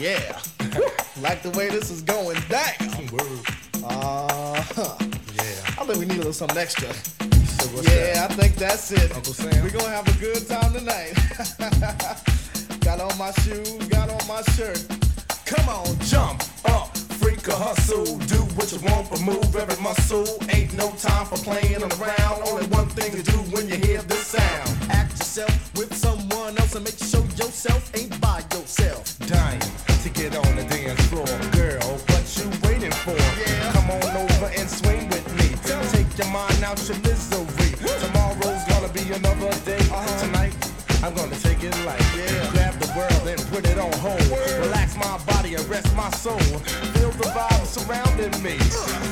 Yeah. like the way this is going down. Uh huh. Yeah. I think we need a little something extra. So what's yeah, I think that's it. Uncle Sam? We're gonna have a good time tonight. got on my shoes, got on my shirt. Come on, Jump up, freak a hustle. Do what you want, but move every muscle. Ain't no time for playing around. Only one thing to do when you hear this sound. act yourself with someone else and make sure yourself. Day. Tonight, I'm gonna take it light. Yeah. Grab the world and put it on hold. Relax my body and rest my soul. Feel the vibe surrounding me.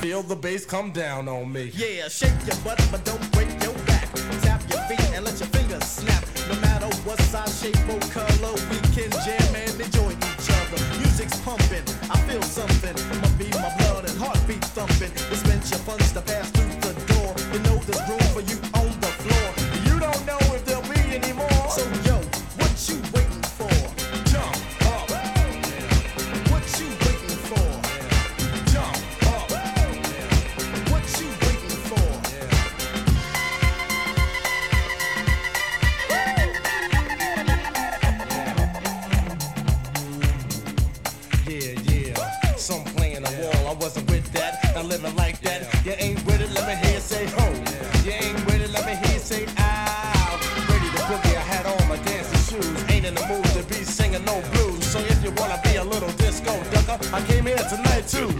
Feel the bass come down on me. Yeah, shake your butt, but don't break your back. Tap your feet and let your fingers snap. No matter what size, shape, or color, we can jam and enjoy each other. Music's pumping, I feel something. My beat, my blood, and heartbeat thumping. Dispense your funds to Not living like that. You ain't with it, let me hear you say ho. You ain't with it, let me hear you say ow. Ready to boogie, I had on my dancing shoes. Ain't in the mood to be singing no blues. So if you wanna be a little disco ducker, I came here tonight too.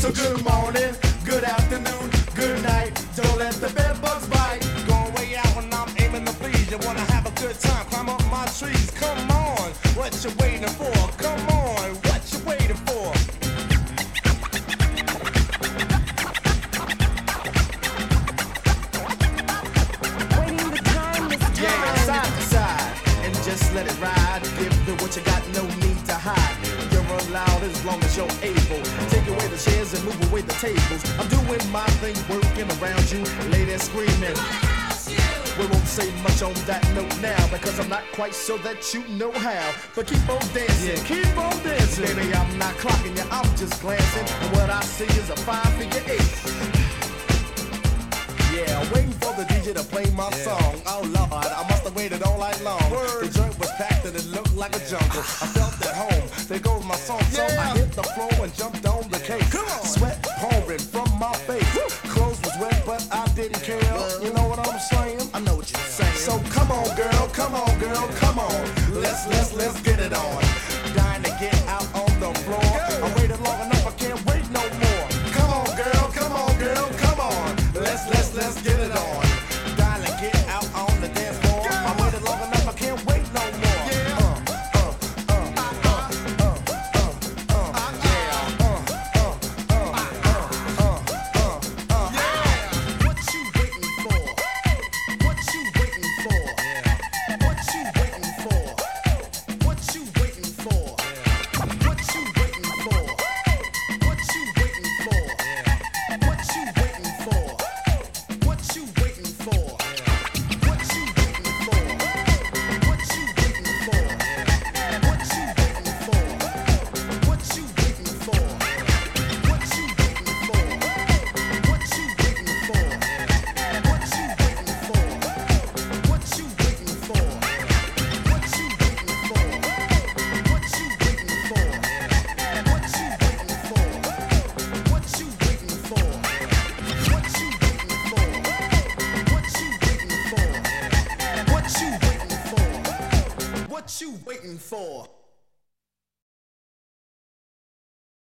So good morning, good afternoon, good night. Don't let the bed bugs bite. Going way out when I'm aiming to please. You wanna have a good time, climb up my trees. Come on, what you waiting let it ride. Give me what you got, no need to hide. You're allowed as long as you're able. Take away the chairs and move away the tables. I'm doing my thing, working around you, ladies screaming. We won't say much on that note now because I'm not quite sure that you know how. But keep on dancing, keep on dancing. Baby, I'm not clocking you, I'm just glancing. And what I see is a five figure eight. Yeah, waiting for the DJ to play my song. Oh Lord, I must have waited all like a jungle. I felt at home. There goes my song. So I hit the floor and jumped on the cake. Sweat pouring from my face. Clothes was wet, but I didn't care. You know what I'm saying? I know what you're saying. So come on, girl, come on, girl, come on. Let's let's let's get it on. What you waiting for?